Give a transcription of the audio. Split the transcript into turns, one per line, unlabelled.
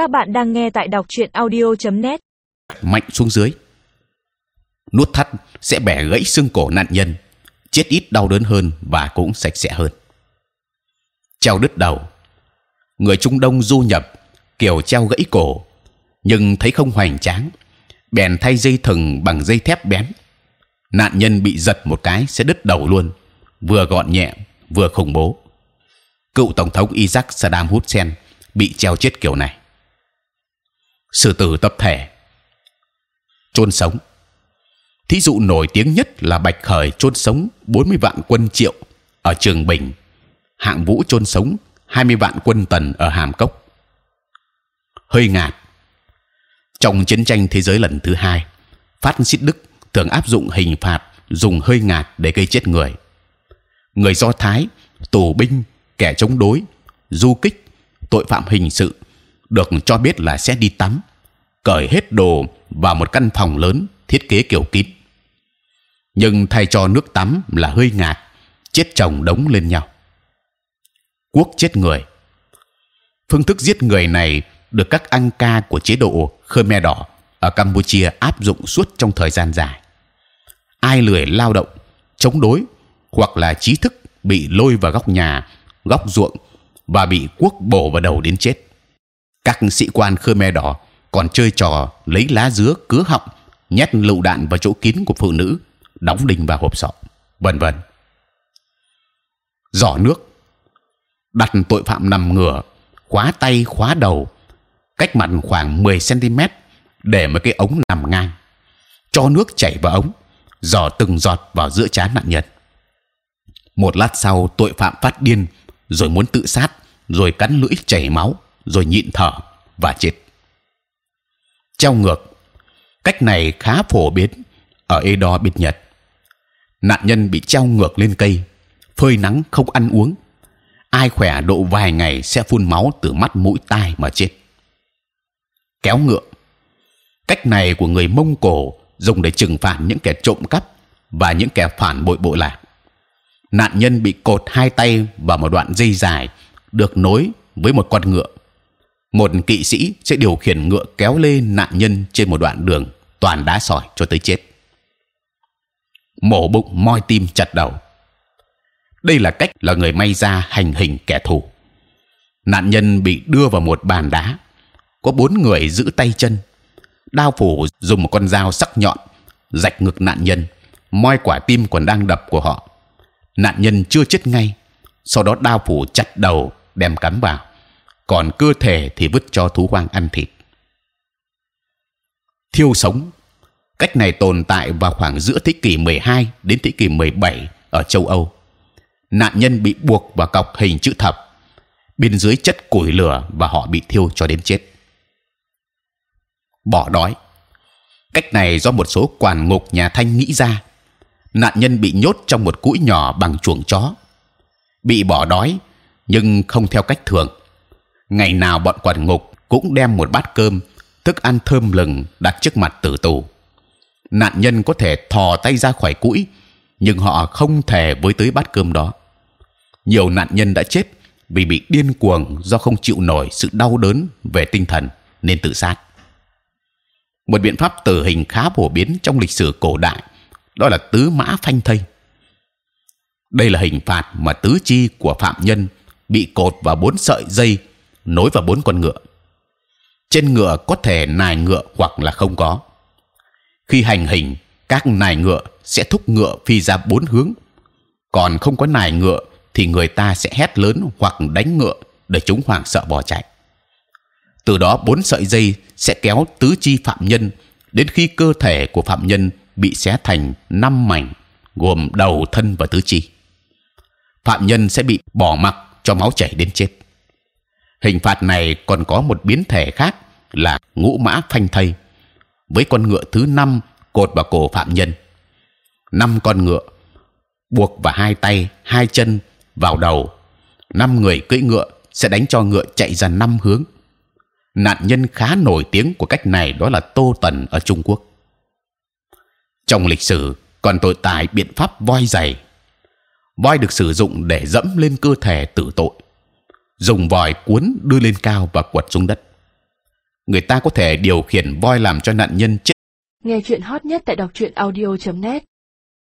Các bạn đang nghe tại đọc truyện audio.net.
mạnh xuống dưới. Nút thắt sẽ bẻ gãy xương cổ nạn nhân, chết ít đau đớn hơn và cũng sạch sẽ hơn. Treo đứt đầu. Người trung đông du nhập, kiểu treo gãy cổ, nhưng thấy không hoành tráng, bèn thay dây thừng bằng dây thép bén. Nạn nhân bị giật một cái sẽ đứt đầu luôn, vừa gọn nhẹ, vừa khủng bố. Cựu tổng thống Isaac Saddam Hussein bị treo chết kiểu này sư tử tập thể. Chôn sống. Thí dụ nổi tiếng nhất là bạch khởi chôn sống 40 vạn quân triệu ở trường bình. Hạng vũ chôn sống 20 vạn quân tần ở hàm cốc. Hơi ngạt. Trong chiến tranh thế giới lần thứ hai, phát xít đức thường áp dụng hình phạt dùng hơi ngạt để gây chết người. Người do thái, tù binh, kẻ chống đối, du kích, tội phạm hình sự được cho biết là sẽ đi tắm cởi hết đồ vào một căn phòng lớn thiết kế kiểu kín. Nhưng thay cho nước tắm là hơi ngạt, chết chồng đống lên nhau. Quốc chết người. Phương thức giết người này được các anh ca của chế độ Khmer đỏ ở Campuchia áp dụng suốt trong thời gian dài. Ai lười lao động, chống đối hoặc là trí thức bị lôi vào góc nhà, góc ruộng và bị quốc bổ vào đầu đến chết. Các sĩ quan Khmer đỏ còn chơi trò lấy lá dứa cứa họng, nhét lựu đạn vào chỗ kín của phụ nữ, đóng đinh vào hộp sọ, vân vân. Giỏ nước, đặt tội phạm nằm ngửa, khóa tay khóa đầu, cách mặt khoảng 10 cm để một cái ống nằm ngang, cho nước chảy vào ống, giỏ từng giọt vào giữa trán nạn nhân. Một lát sau, tội phạm phát điên, rồi muốn tự sát, rồi cắn lưỡi chảy máu, rồi nhịn thở và chết treo ngược. Cách này khá phổ biến ở Edo bên Nhật. Nạn nhân bị treo ngược lên cây, phơi nắng không ăn uống. Ai khỏe độ vài ngày sẽ phun máu từ mắt mũi tai mà chết. Kéo ngựa. Cách này của người mông cổ dùng để trừng phạt những kẻ trộm cắp và những kẻ phản bội bộ lạc. Nạn nhân bị cột hai tay vào một đoạn dây dài được nối với một con ngựa một kỵ sĩ sẽ điều khiển ngựa kéo lê nạn nhân trên một đoạn đường toàn đá sỏi cho tới chết. Mổ bụng, moi tim, chặt đầu. Đây là cách là người may ra hành hình kẻ thù. Nạn nhân bị đưa vào một bàn đá. Có bốn người giữ tay chân. Đao phủ dùng một con dao sắc nhọn, rạch ngực nạn nhân, moi quả tim còn đang đập của họ. Nạn nhân chưa chết ngay, sau đó đao phủ chặt đầu, đem cắm vào còn cơ thể thì vứt cho thú hoang ăn thịt. Thiêu sống, cách này tồn tại vào khoảng giữa thế kỷ 12 đến thế kỷ 17 ở châu Âu. Nạn nhân bị buộc vào cọc hình chữ thập, bên dưới chất củi lửa và họ bị thiêu cho đến chết. Bỏ đói, cách này do một số quản ngục nhà thanh nghĩ ra. Nạn nhân bị nhốt trong một cũi nhỏ bằng chuồng chó, bị bỏ đói nhưng không theo cách thường ngày nào bọn quản ngục cũng đem một bát cơm, thức ăn thơm lừng đặt trước mặt tử tù. Nạn nhân có thể thò tay ra khỏi cũi, nhưng họ không thể với tới bát cơm đó. Nhiều nạn nhân đã chết vì bị điên cuồng do không chịu nổi sự đau đớn về tinh thần nên tự sát. Một biện pháp tử hình khá phổ biến trong lịch sử cổ đại, đó là tứ mã phanh thây. Đây là hình phạt mà tứ chi của phạm nhân bị cột vào bốn sợi dây nối vào bốn con ngựa. Trên ngựa có thể nài ngựa hoặc là không có. Khi hành hình, các nài ngựa sẽ thúc ngựa phi ra bốn hướng. Còn không có nài ngựa thì người ta sẽ hét lớn hoặc đánh ngựa để chúng hoảng sợ bỏ chạy. Từ đó bốn sợi dây sẽ kéo tứ chi phạm nhân đến khi cơ thể của phạm nhân bị xé thành năm mảnh, gồm đầu, thân và tứ chi. Phạm nhân sẽ bị bỏ mặc cho máu chảy đến chết hình phạt này còn có một biến thể khác là ngũ mã phanh thây, với con ngựa thứ năm cột vào cổ phạm nhân. Năm con ngựa, buộc vào hai tay, hai chân, vào đầu. Năm người cưỡi ngựa sẽ đánh cho ngựa chạy ra năm hướng. Nạn nhân khá nổi tiếng của cách này đó là tô tần ở trung quốc. Trong lịch sử, còn tồn tại biện pháp voi giày. Voi được sử dụng để dẫm lên cơ thể tử tội dùng vòi cuốn đưa lên cao và quật xuống đất. Người ta có thể điều khiển voi làm cho nạn nhân chết.
Nghe chuyện hot nhất tại đọc truyện audio.net